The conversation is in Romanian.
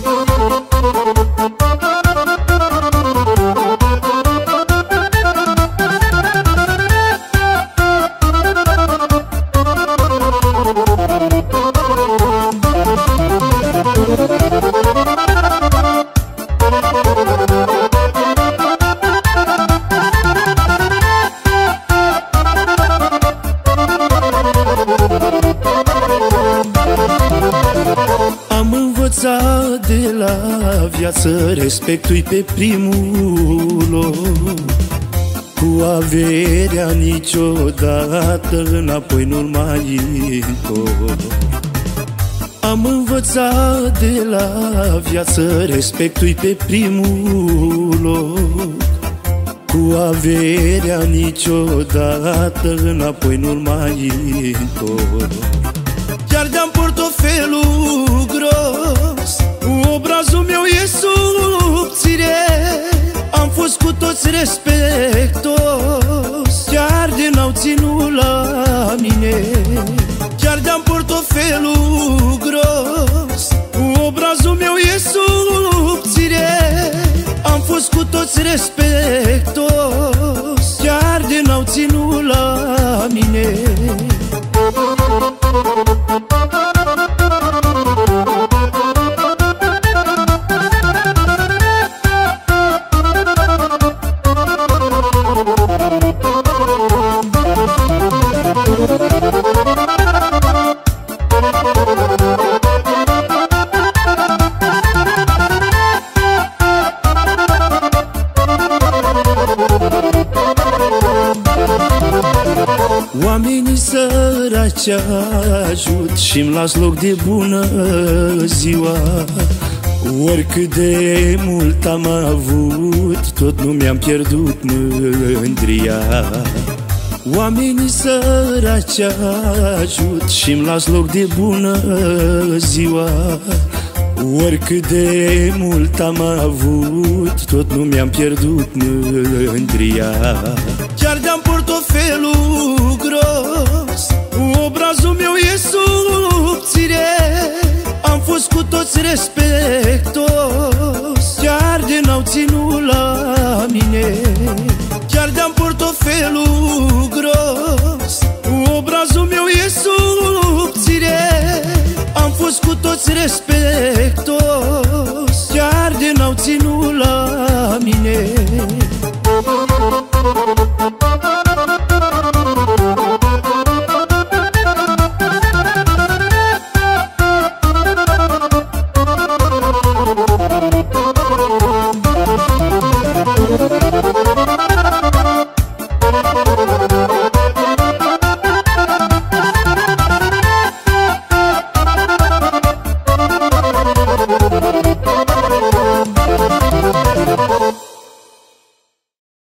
Muzica învățat de la viață Respectul pe primul loc Cu averea niciodată Înapoi nu-l mai întorc. Am învățat de la viață Respectul pe primul loc Cu averea niciodată Înapoi nu-l mai întorc. Chiar de-am portofelul gros Am fost cu toți respectos. Chiar de n-au ținut la mine Chiar de-am portofelul gros. Obrazul meu e subțire Am fost cu toți respectos. Chiar de n-au ținut Oamenii săraci ajut și-mi las loc de bună ziua. Oricât de mult am avut, tot nu mi-am pierdut mândria Oamenii săraci ajut și-mi las loc de bună ziua. Oricât de mult am avut, tot nu mi-am pierdut mândria. Chiar de-am portofelul gros Obrazul meu e subțire. Am fost cu toți respectos Chiar de n-au ținut la mine. Chiar de-am portofelul fost cu toți respectos Chiar de n-au ținut la mine